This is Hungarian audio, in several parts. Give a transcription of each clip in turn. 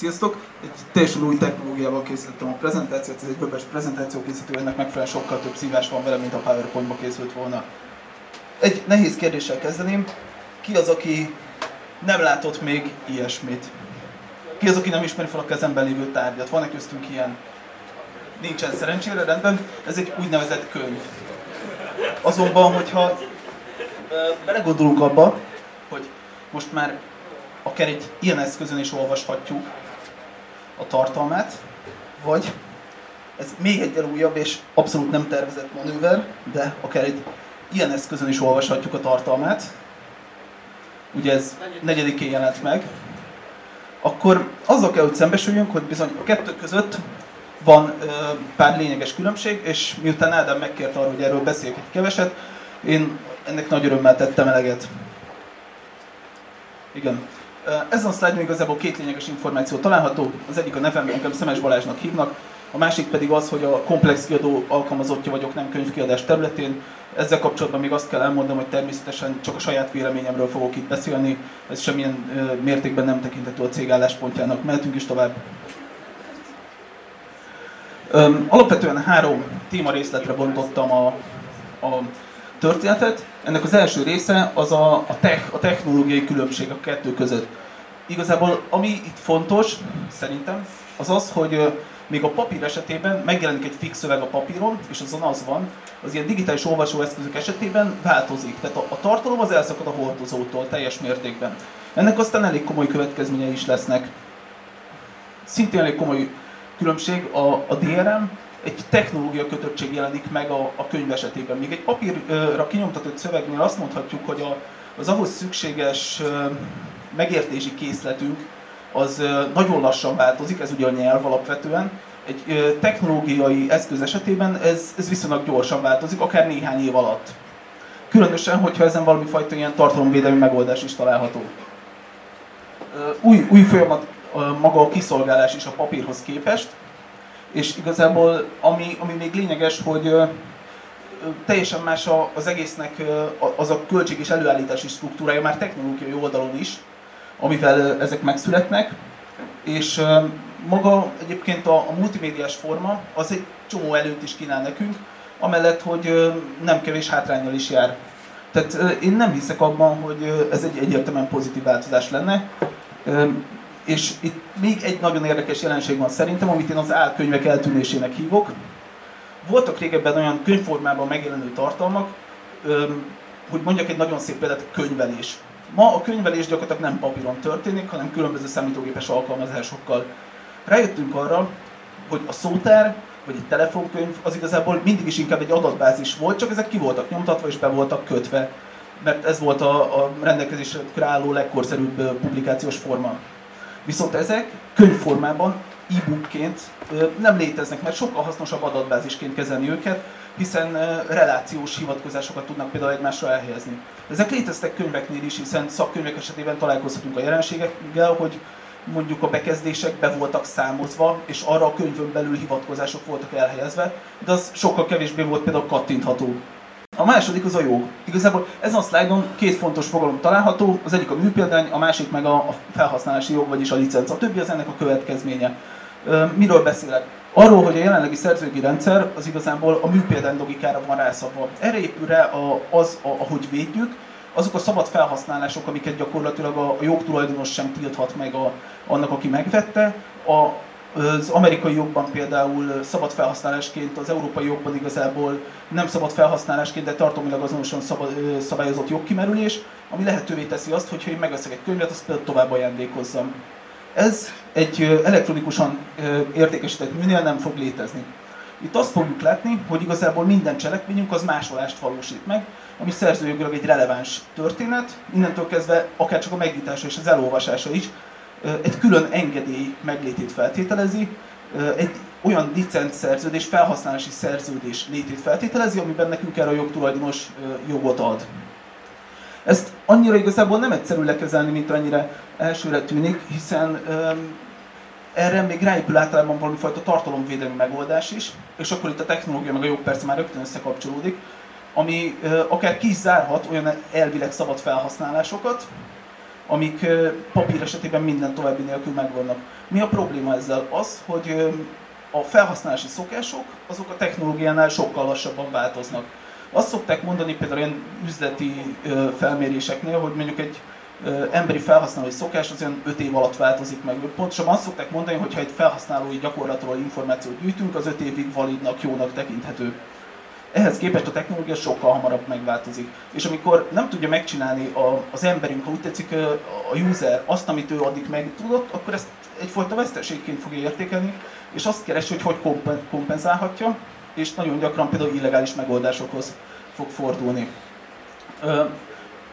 Sziasztok! Egy teljesen új technológiával készítettem a prezentációt, ez egy webes prezentáció készítő, ennek megfelelően sokkal több szívás van vele, mint a PowerPoint-ba készült volna. Egy nehéz kérdéssel kezdeném. Ki az, aki nem látott még ilyesmit? Ki az, aki nem ismeri fel a kezemben lévő tárgyat? Van-e köztünk ilyen? Nincsen szerencsére, rendben. Ez egy úgynevezett könyv. Azonban, hogyha belegondolunk abba, hogy most már akár egy ilyen eszközön is olvashatjuk a tartalmát, vagy ez még egy újabb és abszolút nem tervezett manőver, de akár egy ilyen eszközön is olvashatjuk a tartalmát, ugye ez negyedikén jelent meg, akkor azzal kell, hogy szembesüljünk, hogy bizony a kettő között van ö, pár lényeges különbség, és miután Ádám megkért arra, hogy erről beszéljek egy keveset, én ennek nagy örömmel tettem eleget. Igen. Ezen a szlájdon igazából két lényeges információ található. Az egyik a nevem, engem Szemes Balázsnak hívnak, a másik pedig az, hogy a komplex kiadó alkalmazottja vagyok, nem könyvkiadás területén. Ezzel kapcsolatban még azt kell elmondanom, hogy természetesen csak a saját véleményemről fogok itt beszélni, ez semmilyen mértékben nem tekintető a cég álláspontjának. Mehetünk is tovább. Alapvetően három téma részletre bontottam a, a történetet. Ennek az első része az a, a, tech, a technológiai különbség a kettő között. Igazából ami itt fontos, szerintem, az az, hogy még a papír esetében megjelenik egy fix szöveg a papíron, és azon az van, az ilyen digitális olvasóeszközök esetében változik. Tehát a, a tartalom az elszakad a hordozótól teljes mértékben. Ennek aztán elég komoly következményei is lesznek. Szintén elég komoly különbség a, a DRM egy technológia kötöttség jelenik meg a, a könyv esetében. Még egy papírra kinyomtatott szövegnél azt mondhatjuk, hogy a, az ahhoz szükséges megértési készletünk az nagyon lassan változik, ez ugye a nyelv alapvetően. Egy technológiai eszköz esetében ez, ez viszonylag gyorsan változik, akár néhány év alatt. Különösen, hogyha ezen valami fajta ilyen tartalomvédelmi megoldás is található. Új, új folyamat maga a kiszolgálás is a papírhoz képest, és igazából ami, ami még lényeges, hogy teljesen más az egésznek az a költség és előállítási struktúrája már technológiai oldalon is, amivel ezek megszületnek, és maga egyébként a, a multimédiás forma az egy csomó előtt is kínál nekünk, amellett, hogy nem kevés hátrányjal is jár. Tehát én nem hiszek abban, hogy ez egy egyértelműen pozitív változás lenne. És itt még egy nagyon érdekes jelenség van szerintem, amit én az álkönyvek eltűnésének hívok. Voltak régebben olyan könyvformában megjelenő tartalmak, hogy mondjak egy nagyon szép példát, könyvelés. Ma a könyvelés gyakorlatilag nem papíron történik, hanem különböző számítógépes alkalmazásokkal. Rájöttünk arra, hogy a szótár vagy egy telefonkönyv az igazából mindig is inkább egy adatbázis volt, csak ezek ki voltak nyomtatva és be voltak kötve, mert ez volt a, a rendelkezésre álló legkorszerűbb publikációs forma. Viszont ezek könyvformában, e-bookként nem léteznek, mert sokkal hasznosabb adatbázisként kezelni őket, hiszen relációs hivatkozásokat tudnak például egymásra elhelyezni. Ezek léteztek könyveknél is, hiszen szakkönyvek esetében találkozhatunk a jelenségekkel, hogy mondjuk a bekezdések be voltak számozva, és arra a könyvön belül hivatkozások voltak elhelyezve, de az sokkal kevésbé volt például kattintható. A második az a jog. Igazából ezen a szlájdon két fontos fogalom található, az egyik a műpéldány, a másik meg a felhasználási jog, vagyis a licenc. A többi az ennek a következménye. Miről beszélek? Arról, hogy a jelenlegi szerzőgi rendszer az igazából a műpéldány logikára van rászabva. Erre épül rá az, ahogy védjük, azok a szabad felhasználások, amiket gyakorlatilag a, jogtulajdonos sem tilthat meg a, annak, aki megvette, a, az amerikai jogban például szabad felhasználásként, az európai jogban igazából nem szabad felhasználásként, de tartalmilag azonosan szabad, szabályozott jogkimerülés, ami lehetővé teszi azt, hogy ha én megveszek egy könyvet, azt például tovább ajándékozzam. Ez egy elektronikusan értékesített műnél nem fog létezni. Itt azt fogjuk látni, hogy igazából minden cselekményünk az másolást valósít meg, ami szerzőjogilag egy releváns történet, innentől kezdve akár csak a megnyitása és az elolvasása is egy külön engedély meglétét feltételezi, egy olyan licenc szerződés, felhasználási szerződés létét feltételezi, amiben nekünk erre a jogtulajdonos jogot ad. Ezt annyira igazából nem egyszerű lekezelni, mint annyira elsőre tűnik, hiszen erre még ráépül általában valami fajta tartalomvédelmi megoldás is, és akkor itt a technológia meg a jog persze már rögtön összekapcsolódik, ami akár ki is zárhat olyan elvileg szabad felhasználásokat, amik papír esetében minden további nélkül megvannak. Mi a probléma ezzel? Az, hogy a felhasználási szokások, azok a technológiánál sokkal lassabban változnak. Azt szokták mondani például ilyen üzleti felméréseknél, hogy mondjuk egy emberi felhasználói szokás az olyan 5 év alatt változik meg. Pontosabban azt szokták mondani, hogy ha egy felhasználói gyakorlatról információt gyűjtünk, az 5 évig validnak, jónak tekinthető. Ehhez képest a technológia sokkal hamarabb megváltozik. És amikor nem tudja megcsinálni a, az emberünk, ha úgy tetszik, a user azt, amit ő addig meg tudott, akkor ezt egyfajta veszteségként fogja értékelni, és azt keresi, hogy hogy kompenzálhatja, és nagyon gyakran például illegális megoldásokhoz fog fordulni.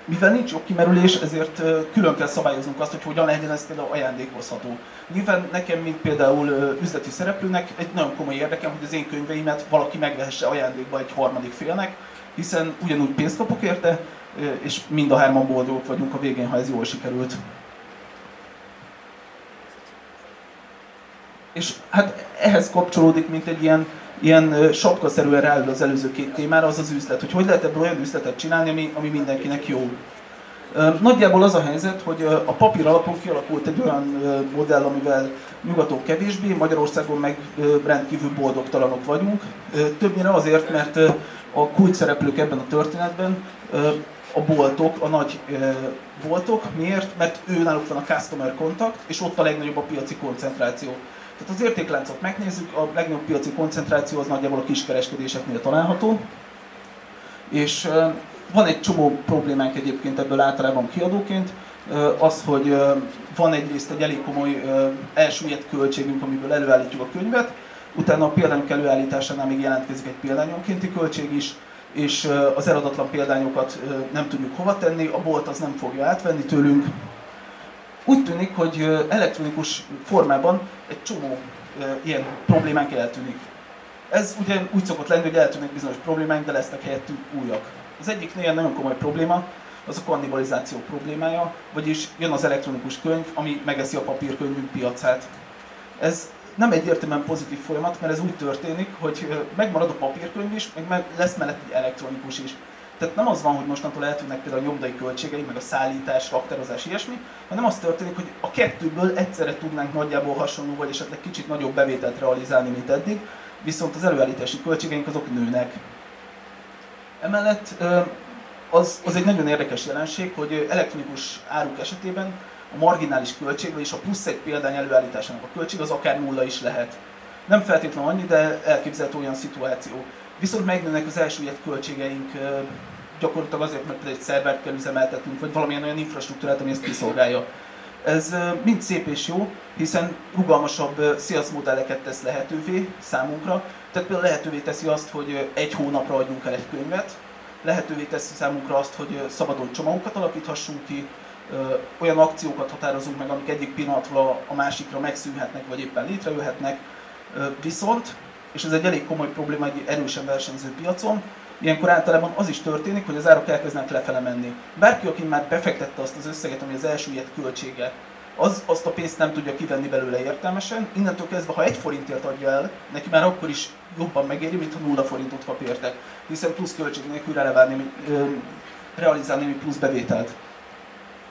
Mivel nincs jogkimerülés, ezért külön kell szabályoznunk azt, hogy hogyan legyen ez például ajándékozható. Nyilván nekem, mint például üzleti szereplőnek egy nagyon komoly érdekem, hogy az én könyveimet valaki megvehesse ajándékba egy harmadik félnek, hiszen ugyanúgy pénzt kapok érte, és mind a hárman boldogok vagyunk a végén, ha ez jól sikerült. És hát ehhez kapcsolódik, mint egy ilyen, ilyen sapkaszerűen ráül az előző két témára, az az üzlet, hogy hogy lehet ebből olyan üzletet csinálni, ami, ami mindenkinek jó. Nagyjából az a helyzet, hogy a papír alapon kialakult egy olyan modell, amivel nyugaton kevésbé, Magyarországon meg rendkívül boldogtalanok vagyunk. Többnyire azért, mert a kulcs szereplők ebben a történetben a boltok, a nagy boltok. Miért? Mert ő náluk van a customer contact, és ott a legnagyobb a piaci koncentráció. Tehát az értékláncot megnézzük, a legnagyobb piaci koncentráció az nagyjából a kiskereskedéseknél található, és van egy csomó problémánk egyébként ebből általában kiadóként, az, hogy van egyrészt egy elég komoly elsüllyedt költségünk, amiből előállítjuk a könyvet, utána a példányok előállításánál még jelentkezik egy példányonkénti költség is, és az eladatlan példányokat nem tudjuk hova tenni, a bolt az nem fogja átvenni tőlünk, úgy tűnik, hogy elektronikus formában egy csomó ilyen problémánk eltűnik. Ez ugye úgy szokott lenni, hogy eltűnnek bizonyos problémánk, de lesznek helyettük újak. Az egyik ilyen nagyon komoly probléma, az a kannibalizáció problémája, vagyis jön az elektronikus könyv, ami megeszi a papírkönyvünk piacát. Ez nem egyértelműen pozitív folyamat, mert ez úgy történik, hogy megmarad a papírkönyv is, meg lesz mellett egy elektronikus is. Tehát nem az van, hogy mostantól eltűnnek például a nyomdai költségei, meg a szállítás, raktározás, ilyesmi, hanem az történik, hogy a kettőből egyszerre tudnánk nagyjából hasonló, vagy esetleg kicsit nagyobb bevételt realizálni, mint eddig, viszont az előállítási költségeink azok nőnek. Emellett az, az egy nagyon érdekes jelenség, hogy elektronikus áruk esetében a marginális költség, vagyis a plusz egy példány előállításának a költség az akár nulla is lehet. Nem feltétlenül annyi, de elképzelhető olyan szituáció. Viszont megnőnek az elsüllyedt költségeink gyakorlatilag azért, mert egy szervert kell üzemeltetnünk, vagy valamilyen olyan infrastruktúrát, ami ezt kiszolgálja. Ez mind szép és jó, hiszen rugalmasabb sales modelleket tesz lehetővé számunkra. Tehát például lehetővé teszi azt, hogy egy hónapra adjunk el egy könyvet, lehetővé teszi számunkra azt, hogy szabadon csomagokat alakíthassunk ki, olyan akciókat határozunk meg, amik egyik pillanatról a másikra megszűnhetnek, vagy éppen létrejöhetnek. Viszont és ez egy elég komoly probléma egy erősen versenyző piacon, ilyenkor általában az is történik, hogy az árak elkezdenek lefele menni. Bárki, aki már befektette azt az összeget, ami az első ilyet költsége, az azt a pénzt nem tudja kivenni belőle értelmesen, innentől kezdve, ha egy forintért adja el, neki már akkor is jobban megéri, mint ha nulla forintot kap érte, hiszen plusz költség nélkül releválni, realizálni plusz bevételt.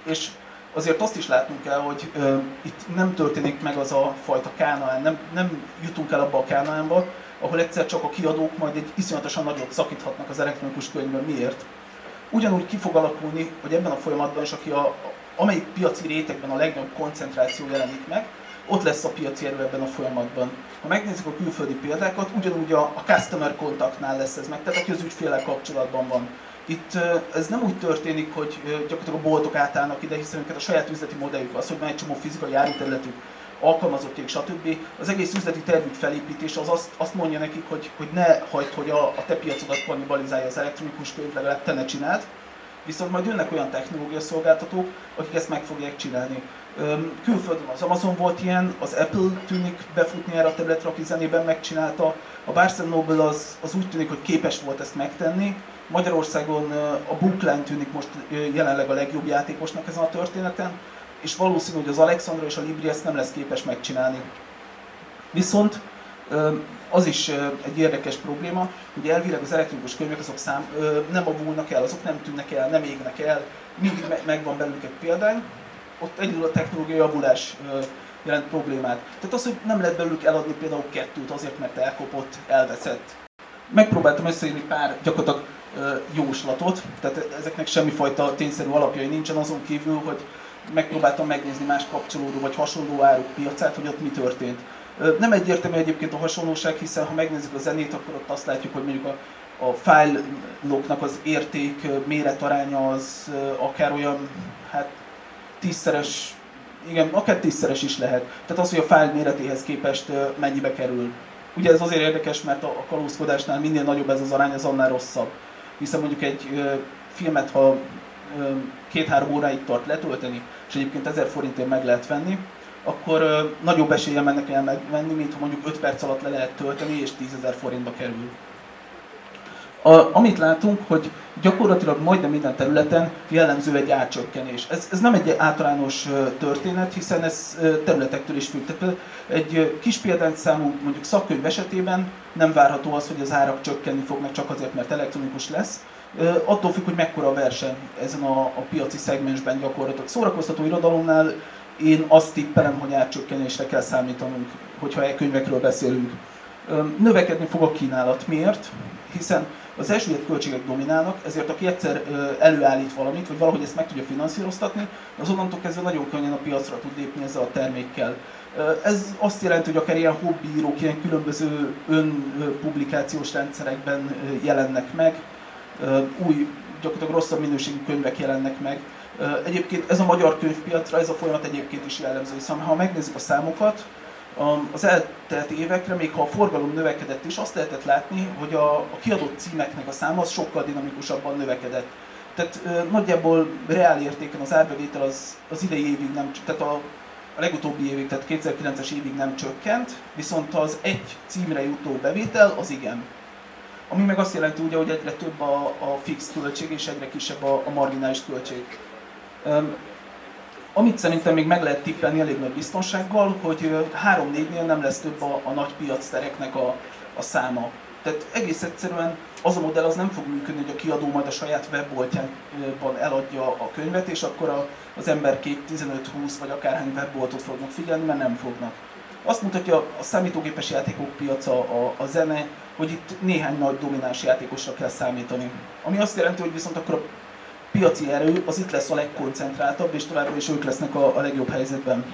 És azért azt is látnunk kell, hogy ö, itt nem történik meg az a fajta kánaán, nem, nem jutunk el abba a kánaánba, ahol egyszer csak a kiadók majd egy iszonyatosan nagyot szakíthatnak az elektronikus könyvben. Miért? Ugyanúgy ki fog alakulni, hogy ebben a folyamatban is, aki a, amelyik piaci rétegben a legnagyobb koncentráció jelenik meg, ott lesz a piaci erő ebben a folyamatban. Ha megnézzük a külföldi példákat, ugyanúgy a, a customer kontaktnál lesz ez meg, tehát aki az ügyféllel kapcsolatban van. Itt ez nem úgy történik, hogy gyakorlatilag a boltok átállnak ide, hiszen a saját üzleti modelljük az, hogy van egy csomó fizikai járóterületük, alkalmazottjék, stb. Az egész üzleti tervük felépítés az azt, azt mondja nekik, hogy, hogy ne hagyd, hogy a, a te piacodat kannibalizálja az elektronikus könyv, legalább te ne csináld. Viszont majd jönnek olyan technológia szolgáltatók, akik ezt meg fogják csinálni. Külföldön az Amazon volt ilyen, az Apple tűnik befutni erre a területre, aki zenében megcsinálta. A Barnes Noble az, az úgy tűnik, hogy képes volt ezt megtenni. Magyarországon a Bookline tűnik most jelenleg a legjobb játékosnak ezen a történeten, és valószínű, hogy az Alexandra és a Libri ezt nem lesz képes megcsinálni. Viszont az is egy érdekes probléma, hogy elvileg az elektronikus könyvek azok szám, nem avulnak el, azok nem tűnnek el, nem égnek el, mindig megvan bennük egy példány, ott egyedül a technológiai javulás jelent problémát. Tehát az, hogy nem lehet belőlük eladni például kettőt azért, mert elkopott, elveszett. Megpróbáltam összeírni pár gyakorlatilag jóslatot, tehát ezeknek semmifajta tényszerű alapjai nincsen, azon kívül, hogy megpróbáltam megnézni más kapcsolódó vagy hasonló áruk piacát, hogy ott mi történt. Nem egyértelmű egyébként a hasonlóság, hiszen ha megnézzük a zenét, akkor ott azt látjuk, hogy mondjuk a, a fájloknak az érték méretaránya az akár olyan, hát tízszeres, igen, akár tízszeres is lehet. Tehát az, hogy a fájl méretéhez képest mennyibe kerül. Ugye ez azért érdekes, mert a kalózkodásnál minél nagyobb ez az arány, az annál rosszabb. Hiszen mondjuk egy filmet, ha két-három óráig tart letölteni, és egyébként 1000 forintért meg lehet venni, akkor ö, nagyobb esélye mennek el megvenni, mint ha mondjuk 5 perc alatt le lehet tölteni, és 10 ezer forintba kerül. A, amit látunk, hogy gyakorlatilag majdnem minden területen jellemző egy árcsökkenés. Ez, ez nem egy általános történet, hiszen ez területektől is függ. Egy kis példányszámú mondjuk szakkönyv esetében nem várható az, hogy az árak csökkenni fognak csak azért, mert elektronikus lesz, attól függ, hogy mekkora a verseny ezen a, a piaci szegmensben gyakorlatilag. Szórakoztató irodalomnál én azt tippelem, hogy átcsökkenésre kell számítanunk, hogyha e-könyvekről beszélünk. Növekedni fog a kínálat. Miért? Hiszen az elsőjött költségek dominálnak, ezért aki egyszer előállít valamit, vagy valahogy ezt meg tudja finanszíroztatni, az onnantól kezdve nagyon könnyen a piacra tud lépni ezzel a termékkel. Ez azt jelenti, hogy akár ilyen hobbírók, ilyen különböző önpublikációs rendszerekben jelennek meg, új, gyakorlatilag rosszabb minőségű könyvek jelennek meg. Egyébként ez a magyar könyvpiacra, ez a folyamat egyébként is jellemző, hiszen ha megnézzük a számokat, az eltelt évekre, még ha a forgalom növekedett is, azt lehetett látni, hogy a, a kiadott címeknek a száma az sokkal dinamikusabban növekedett. Tehát nagyjából reál értéken az árbevétel az, az idei évig nem, tehát a, a legutóbbi évig, tehát 2009-es évig nem csökkent, viszont az egy címre jutó bevétel az igen. Ami meg azt jelenti ugye, hogy egyre több a, a fix költség és egyre kisebb a, a marginális költség. Um, amit szerintem még meg lehet tippelni elég nagy biztonsággal, hogy 3-4-nél nem lesz több a, a nagy piactereknek a, a száma. Tehát egész egyszerűen az a modell az nem fog működni, hogy a kiadó majd a saját webboltjában eladja a könyvet, és akkor a, az emberkék 15-20 vagy akárhány webboltot fognak figyelni, mert nem fognak. Azt mutatja a számítógépes játékok piaca, a, a zene, hogy itt néhány nagy domináns játékosra kell számítani. Ami azt jelenti, hogy viszont akkor a piaci erő az itt lesz a legkoncentráltabb, és továbbra is ők lesznek a, a legjobb helyzetben.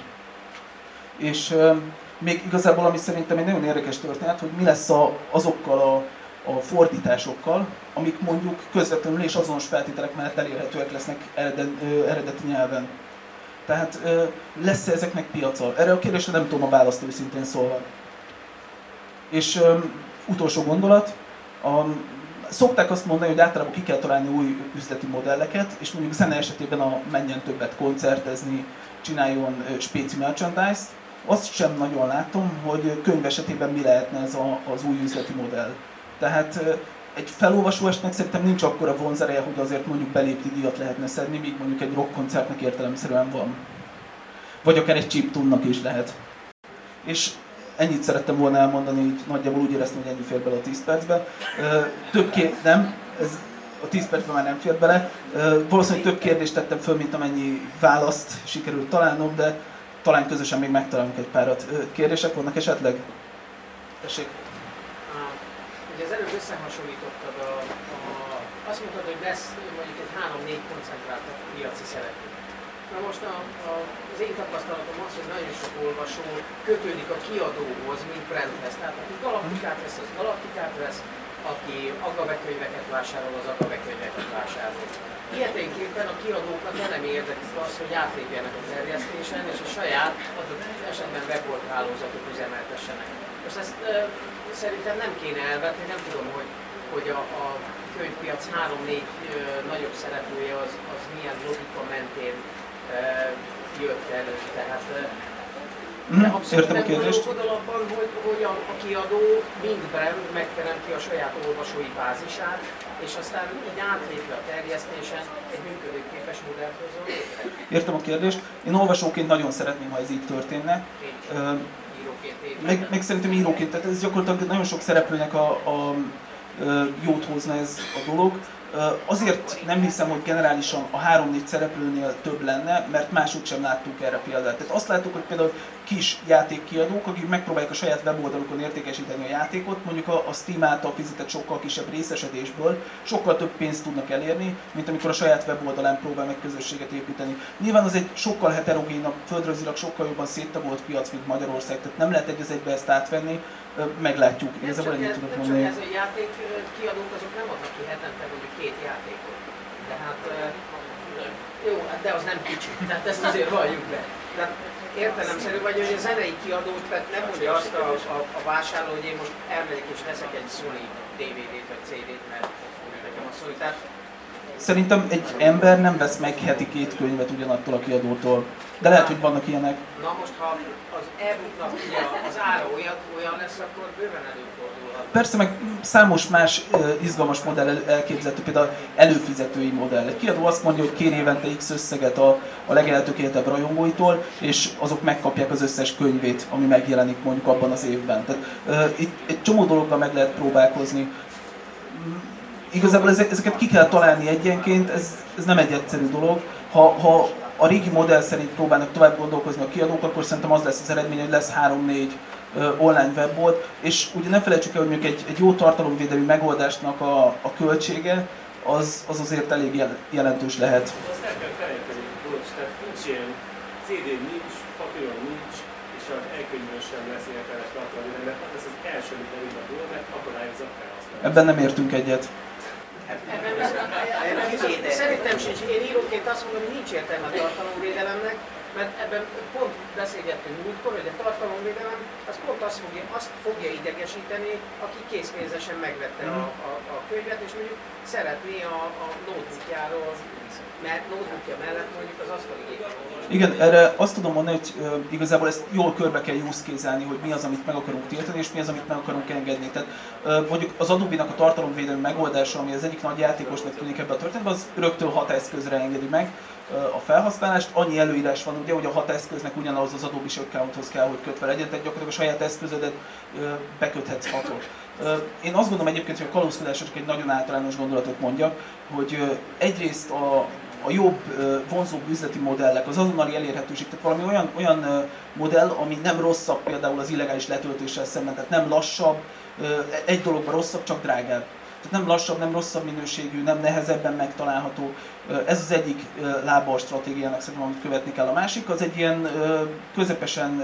És euh, még igazából, ami szerintem egy nagyon érdekes történet, hogy mi lesz a, azokkal a, a fordításokkal, amik mondjuk közvetlenül és azonos feltételek mellett elérhetőek lesznek eredet, eredeti nyelven. Tehát lesz -e ezeknek piaca? Erre a kérdésre nem tudom a választ őszintén szólva. És utolsó gondolat, a, szokták azt mondani, hogy általában ki kell találni új üzleti modelleket, és mondjuk zene esetében a menjen többet koncertezni, csináljon spéci merchandise-t. Azt sem nagyon látom, hogy könyv esetében mi lehetne ez a, az új üzleti modell. Tehát egy felolvasóesnek szerintem nincs akkora vonzereje, hogy azért mondjuk belépti díjat lehetne szedni, míg mondjuk egy rock koncertnek értelemszerűen van. Vagy akár egy chiptunnak is lehet. És ennyit szerettem volna elmondani, így nagyjából úgy éreztem, hogy ennyi fér bele a 10 percbe. Több két, nem, ez a 10 percben már nem fér bele. Valószínűleg több kérdést tettem föl, mint amennyi választ sikerült találnom, de talán közösen még megtalálunk egy párat. Kérdések vannak esetleg? Tessék. Ugye az előbb összehasonlítottad, a, a, azt mondtad, hogy lesz mondjuk egy 3-4 koncentrált piaci szereplő. Na most a, a, az én tapasztalatom az, hogy nagyon sok olvasó kötődik a kiadóhoz, mint brandhez. Tehát aki galaktikát vesz, az galaktikát vesz, aki agavekönyveket vásárol, az agavekönyveket vásárol. Ilyeténképpen a kiadóknak nem érdekes az, hogy átlépjenek a terjesztésen, és a saját adott esetben webolt hálózatot üzemeltessenek. Most ezt e, szerintem nem kéne elvetni, nem tudom, hogy, hogy a, a könyvpiac 3-4 nagyobb szereplője az, az milyen logika mentén jött elő. Tehát Mm, értem a kérdést. abban, hogy, hogy a, a kiadó mind brand megteremti a saját olvasói bázisát, és aztán így átlépve a terjesztésen egy működőképes modellt hozzon létre. Értem a kérdést. Én olvasóként nagyon szeretném, ha ez így történne. meg, meg szerintem íróként, tehát ez gyakorlatilag nagyon sok szereplőnek a, a jót hozna ez a dolog. Azért nem hiszem, hogy generálisan a 3-4 szereplőnél több lenne, mert máshogy sem láttuk erre példát. Tehát azt láttuk, hogy például kis játékkiadók, akik megpróbálják a saját weboldalukon értékesíteni a játékot, mondjuk a, Steam által fizetett sokkal kisebb részesedésből sokkal több pénzt tudnak elérni, mint amikor a saját weboldalán próbál meg közösséget építeni. Nyilván az egy sokkal heterogénabb, földrajzilag sokkal jobban széttagolt piac, mint Magyarország, tehát nem lehet egy az ezt átvenni, meglátjuk. Igazából ennyit tudok mondani. Ez a játék kiadók azok nem adnak ki hetente mondjuk két játékot. Tehát jó, hát de az nem kicsi, tehát ezt azért valljuk be. Tehát értelemszerű vagy, hogy a zenei kiadó nem mondja azt a, a, a vásárló, hogy én most elmegyek és veszek egy Sony DVD-t vagy CD-t, mert nekem a Sony. Tehát Szerintem egy ember nem vesz meg heti két könyvet ugyanattól a kiadótól. De lehet, hogy vannak ilyenek. Na most, ha az e-booknak az ára olyan, olyan lesz, akkor bőven előfordulhat. Persze, meg számos más izgalmas modell elképzelhető, például előfizetői modell. Egy kiadó azt mondja, hogy kér évente X összeget a, a legeltökéltebb rajongóitól, és azok megkapják az összes könyvét, ami megjelenik mondjuk abban az évben. Tehát uh, itt egy csomó dologgal meg lehet próbálkozni igazából ezeket ki kell találni egyenként, ez, ez nem egy egyszerű dolog. Ha, ha a régi modell szerint próbálnak tovább gondolkozni a kiadók, akkor szerintem az lesz az eredmény, hogy lesz 3-4 online webbolt, és ugye ne felejtsük el, hogy mondjuk egy, egy jó tartalomvédelmi megoldásnak a, a költsége, az, az azért elég jelentős lehet. Azt el kell felejteni, bocs, tehát nincs ilyen CD nincs, papíron nincs, és az elkönyvből sem lesz értelmes tartalomvédelmi, mert az az első, amit dolog, mert akadályozza felhasználni. Ebben nem értünk egyet. Sincs. Én íróként azt mondom, hogy nincs értelme a tartalomvédelemnek, mert ebben pont beszélgettünk múltkor, hogy a tartalomvédelem az pont azt fogja, azt fogja idegesíteni, aki készpénzesen megvette a, a, a könyvet, és mondjuk szeretné a, a notebookjáról mert notebookja mellett mondjuk az asztali Igen, erre azt tudom mondani, hogy uh, igazából ezt jól körbe kell use kézelni, hogy mi az, amit meg akarunk tiltani, és mi az, amit meg akarunk engedni. Tehát uh, mondjuk az Adobe-nak a tartalomvédelmi megoldása, ami az egyik nagy játékosnak tűnik ebbe a történetben, az rögtön hat eszközre engedi meg a felhasználást. Annyi előírás van ugye, hogy a hat eszköznek ugyanaz az Adobe accounthoz kell, hogy kötve legyen, tehát gyakorlatilag a saját eszközödet beköthetsz hatot. Én azt gondolom egyébként, hogy a kalózkodás csak egy nagyon általános gondolatot mondja, hogy egyrészt a, a jobb, vonzóbb üzleti modellek, az azonnali elérhetőség, tehát valami olyan, olyan modell, ami nem rosszabb például az illegális letöltéssel szemben, tehát nem lassabb, egy dologban rosszabb, csak drágább. Tehát nem lassabb, nem rosszabb minőségű, nem nehezebben megtalálható. Ez az egyik lába a stratégiának szerintem, amit követni kell. A másik az egy ilyen közepesen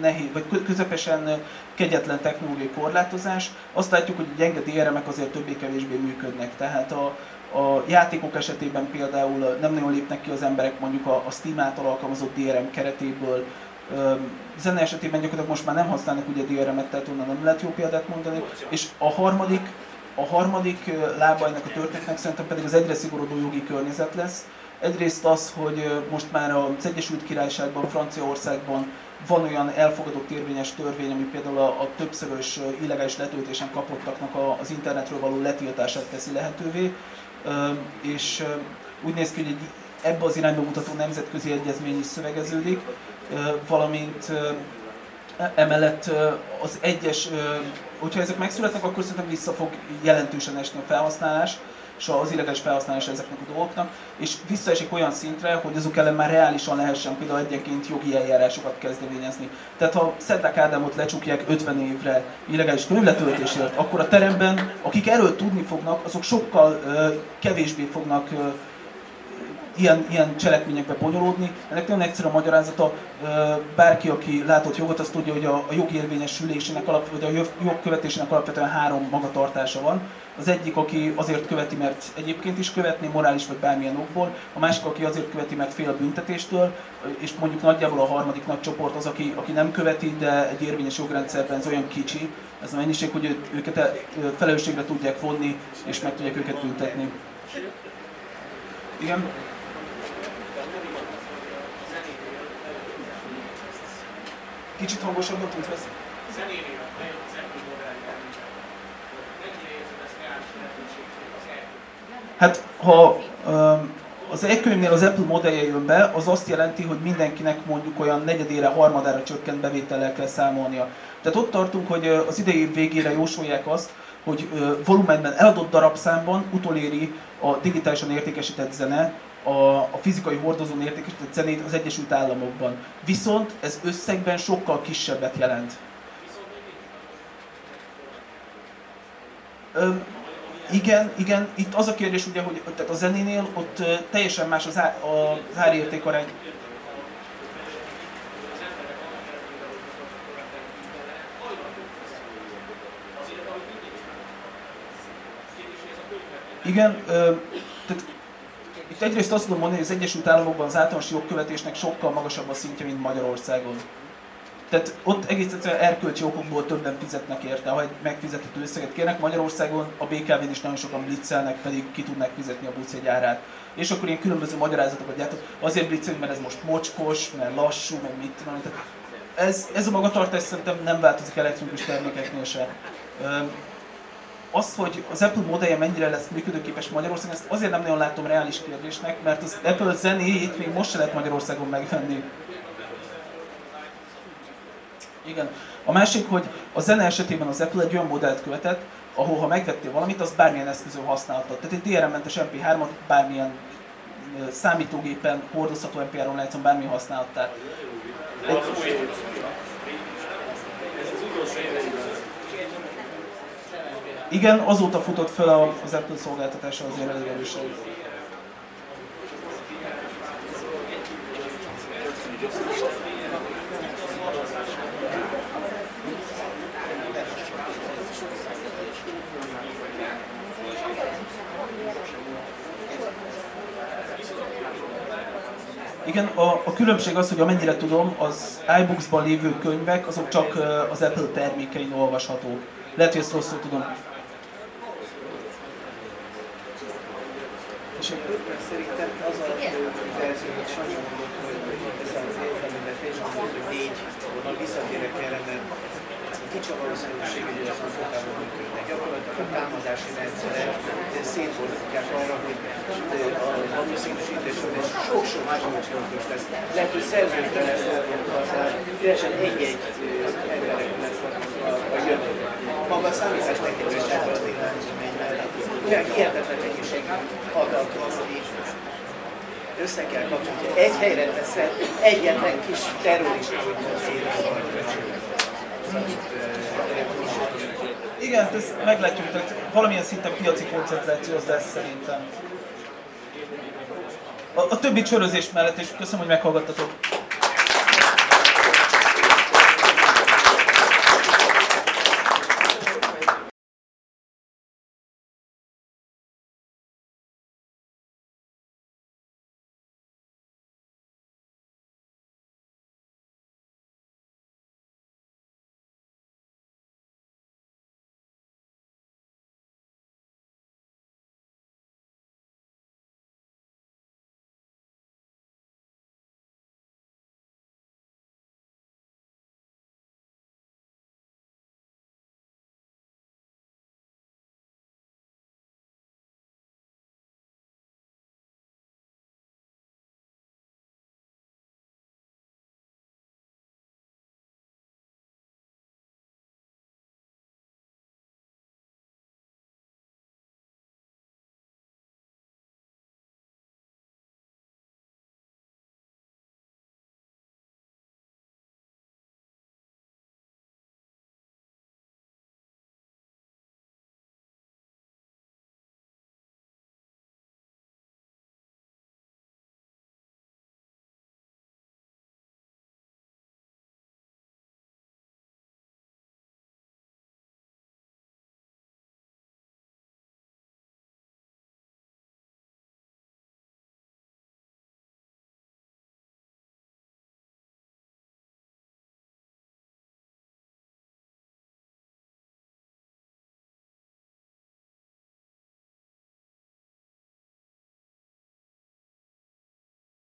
nehéz, vagy közepesen kegyetlen technológiai korlátozás. Azt látjuk, hogy a gyenge DRM-ek azért többé-kevésbé működnek. Tehát a, a játékok esetében például nem nagyon lépnek ki az emberek mondjuk a, a Steam által alkalmazott DRM keretéből, zene esetében gyakorlatilag most már nem használnak ugye DRM-et, tehát onnan nem lehet jó példát mondani. És a harmadik, a harmadik lába ennek a történetnek szerintem pedig az egyre szigorodó jogi környezet lesz. Egyrészt az, hogy most már az Egyesült Királyságban, Franciaországban van olyan elfogadott érvényes törvény, ami például a, a többszörös illegális letöltésen kapottaknak a, az internetről való letiltását teszi lehetővé, és úgy néz ki, hogy egy ebbe az irányba mutató nemzetközi egyezmény is szövegeződik, valamint emellett az egyes, hogyha ezek megszületnek, akkor szerintem vissza fog jelentősen esni a felhasználás, és az illegális felhasználás ezeknek a dolgoknak, és visszaesik olyan szintre, hogy azok ellen már reálisan lehessen például egyenként jogi eljárásokat kezdeményezni. Tehát ha Szedlák Ádámot lecsukják 50 évre illegális könyvletöltésért, akkor a teremben, akik erről tudni fognak, azok sokkal uh, kevésbé fognak uh, ilyen, ilyen cselekményekbe bonyolódni. Ennek nagyon egyszerű a magyarázata. Bárki, aki látott jogot, azt tudja, hogy a, a jog érvényesülésének alap, vagy a jogkövetésének alapvetően három magatartása van. Az egyik, aki azért követi, mert egyébként is követni, morális vagy bármilyen okból, a másik, aki azért követi, mert fél a büntetéstől, és mondjuk nagyjából a harmadik nagy csoport az, aki, aki nem követi, de egy érvényes jogrendszerben ez olyan kicsi, ez a mennyiség, hogy őket felelősségre tudják vonni, és meg tudják őket büntetni. Igen? Kicsit hangosabban tudsz veszni? Zenénél, az Apple modellnél Mennyire érzed ezt reális Hát, ha um, az e-könyvnél az Apple modellje jön be, az azt jelenti, hogy mindenkinek mondjuk olyan negyedére, harmadára csökkent bevétellel kell számolnia. Tehát ott tartunk, hogy az idei év végére jósolják azt, hogy volumenben eladott darabszámban utoléri a digitálisan értékesített zene a, a fizikai hordozón értékesített zenét az Egyesült Államokban. Viszont ez összegben sokkal kisebbet jelent. Öm, igen, igen, itt az a kérdés ugye, hogy tehát a zenénél ott teljesen más az, á, az árértékarány. Igen, ö, tehát itt egyrészt azt tudom mondani, hogy az Egyesült Államokban az általános jogkövetésnek sokkal magasabb a szintje, mint Magyarországon. Tehát ott egész egyszerűen erkölcsi okokból többen fizetnek érte, ha egy megfizethető összeget kérnek. Magyarországon a BKV-n is nagyon sokan blitzelnek, pedig ki tudnak fizetni a busz árát. És akkor ilyen különböző magyarázatokat gyártok. Azért blitzelünk, mert ez most mocskos, mert lassú, meg mit tudom. Ez, ez a magatartás szerintem nem változik elektronikus termékeknél se. Az, hogy az Apple modellje mennyire lesz működőképes Magyarországon, ezt azért nem nagyon látom reális kérdésnek, mert az Apple zenéjét még most se lehet Magyarországon megvenni. Igen. A másik, hogy a zene esetében az Apple egy olyan modellt követett, ahol ha megvettél valamit, az bármilyen eszközön használhatod. Tehát egy DRM-mentes MP3-at bármilyen számítógépen, hordozható MP3 lejátszon bármilyen használhattál. Az új, ez az utolsó Igen, azóta futott fel az Apple szolgáltatása azért elég erősen. Igen, a, a különbség az, hogy amennyire tudom, az iBooks-ban lévő könyvek, azok csak az Apple termékein olvashatók. Lehet, hogy ezt rosszul tudom. És Mert szerintem az a verzió, hogy Sanyi mondott, hogy ez az értelmében az, hogy négy vonal visszatérek erre, mert kicsi a valószínűség, hogy ez a fokában működnek. Gyakorlatilag a támadási rendszere szétfordítják arra, hogy a valószínűsítésről és sok-sok másodperc lesz. Lehet, hogy szerződben lesz hozzá, teljesen egy-egy emberek lesz a, jövő. Maga a számítás tekintős ebben az irányzományban. Olyan hihetetlen mennyiségű adat össze kell kapcsolni. Egy helyre teszel, egyetlen kis terrorista, hogy Igen, hát ezt meglátjuk, tehát valamilyen szinten piaci koncentráció az lesz szerintem. A, a többi csörözés mellett, és köszönöm, hogy meghallgattatok.